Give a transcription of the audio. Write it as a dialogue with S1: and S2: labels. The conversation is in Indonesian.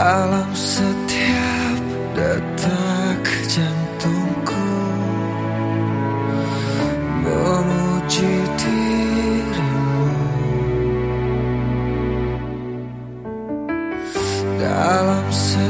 S1: Dalam setiap detak jantungku Memuji dirimu. Dalam setiap